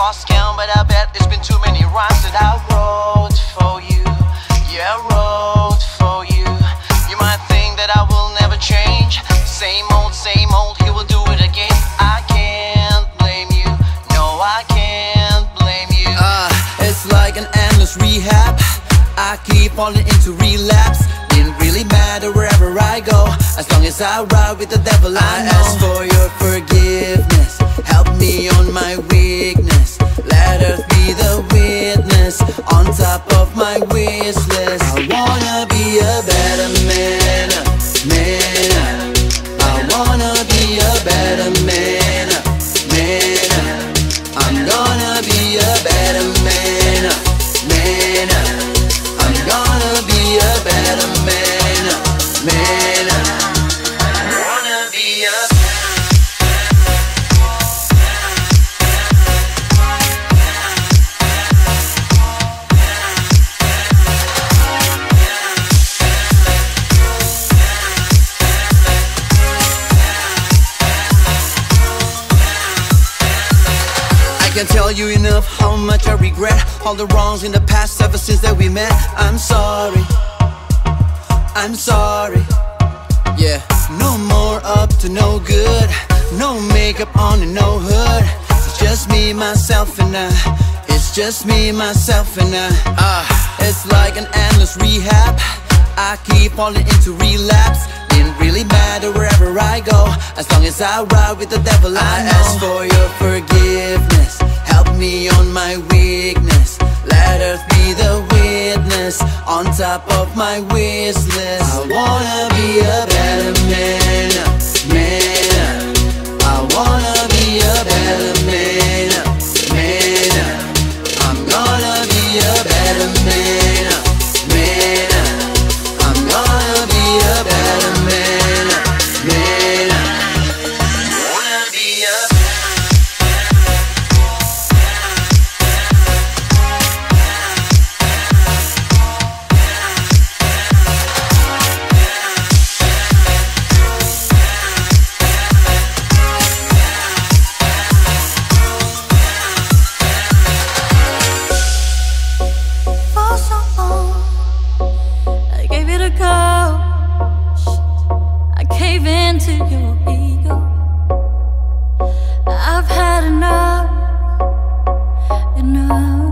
lost count, but I bet there's been too many rhymes that I wrote for you. Yeah, I wrote for you. You might think that I will never change. Same old, same old, he will do it again. I can't blame you. No, I can't blame you. Uh, it's like an endless rehab. I keep falling into relapse. Didn't really matter wherever I go, as long as I ride with the devil. I, I ask for your wanna be a better man, I can't tell you enough how much I regret all the wrongs in the past ever since that we met. I'm sorry. I'm sorry. Yeah, no more up to no good. No makeup on and no hood. It's just me, myself, and I. It's just me, myself, and I. Ah, it's like an endless rehab. I keep falling into relapse. Didn't really matter wherever I go, as long as I ride with the devil. I, I ask for your forgiveness. Me on my weakness. Let earth be the witness on top of my wish list. I wanna be a better man. your ego. I've had enough, enough.